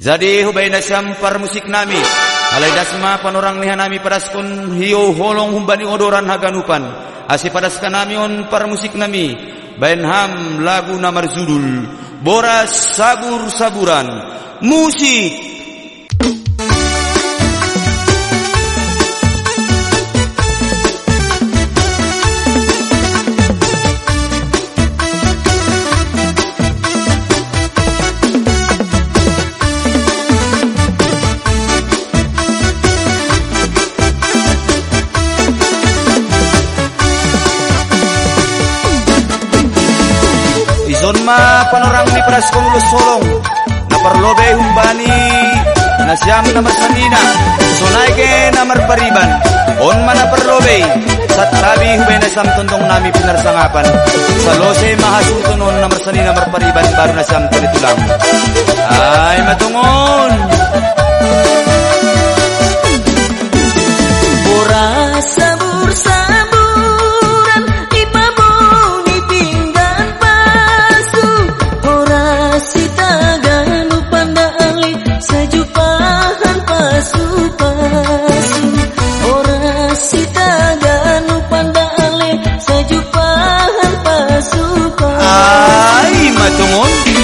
Jadi hubay na siyam par musik nami. Alay dasma panorang niha nami padas kun hiyo holong humbani odoran haganupan. Asi padas ka nami on par musik nami. Bayan ham lagu namar judul. Boras sabur saburan. Musik Son ma panorang ni pras kong solong na parlobe humbani na siyam na masanina sonay ke na marpariban on mana parlobe sa tabi hubay na siyam tundong nami pinarsangapan sa lose mahasutunon na marsanina marpariban baru na siyam tulitulang ay matungon tongon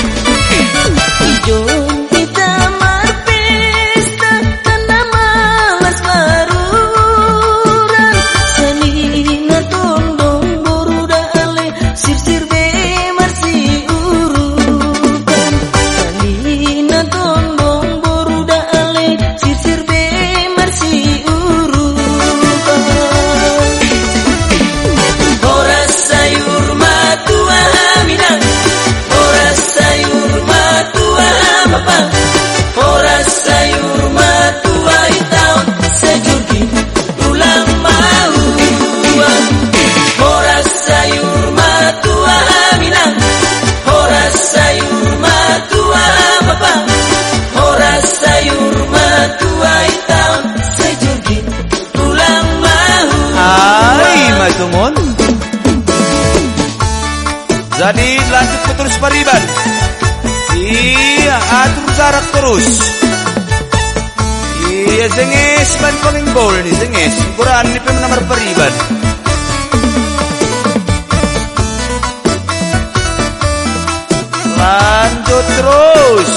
Jadi lanjut ke terus pariban Iya atur jarak terus. Iya zenges ban paling bol nih zenges Ukuran nih nomor pariban Lanjut terus.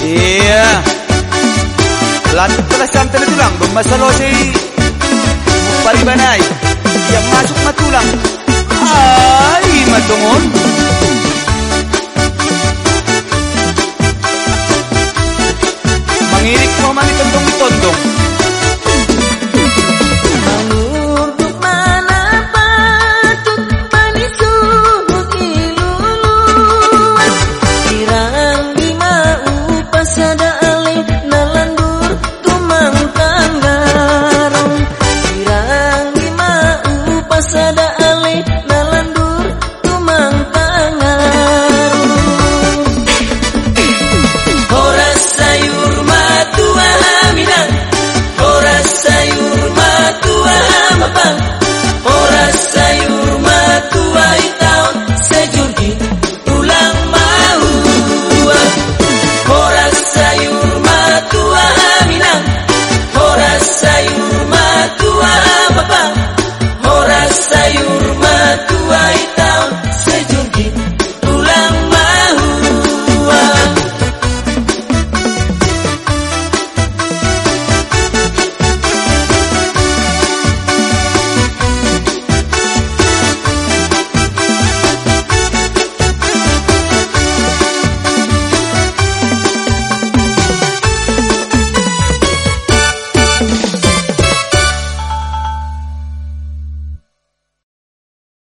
Iya. Lanjut pala sampai itu lang, Masalo Barangay Banay. Yang masuk matulang. Ay, matungon.